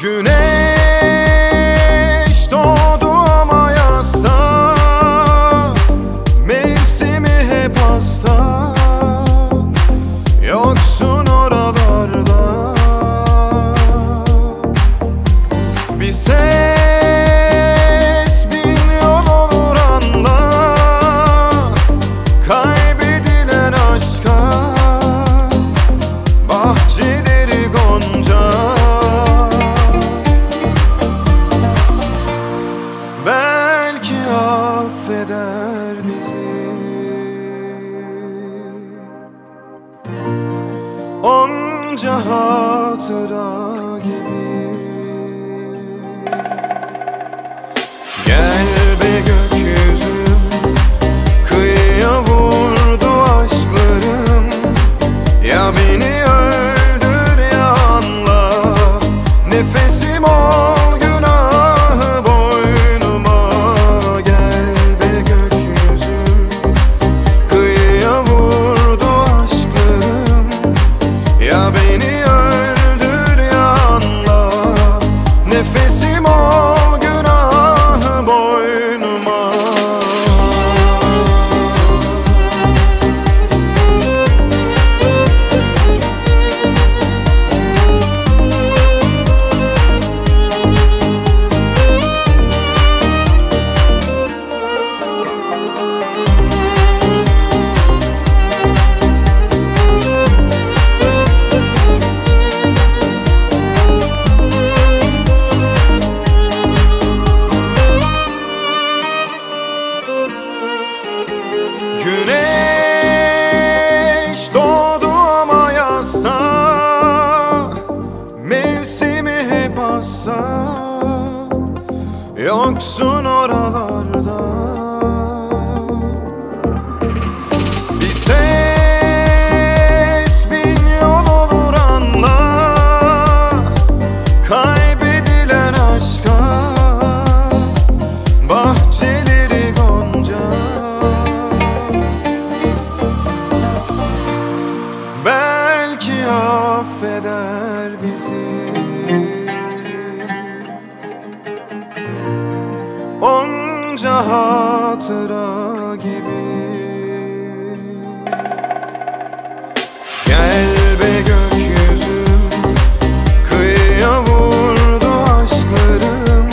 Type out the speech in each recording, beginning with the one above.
Güneş doğdu ama yasta Mevsimi hep hasta Onca hatıra Güneş doğdu ama yasta Mevsimi hep hasta Yoksun oralarda hatıra gibi. Gel be gökyüzüm Kıyıya vurdu aşklarım.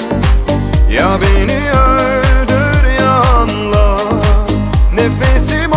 Ya beni öldür ya anla Nefesim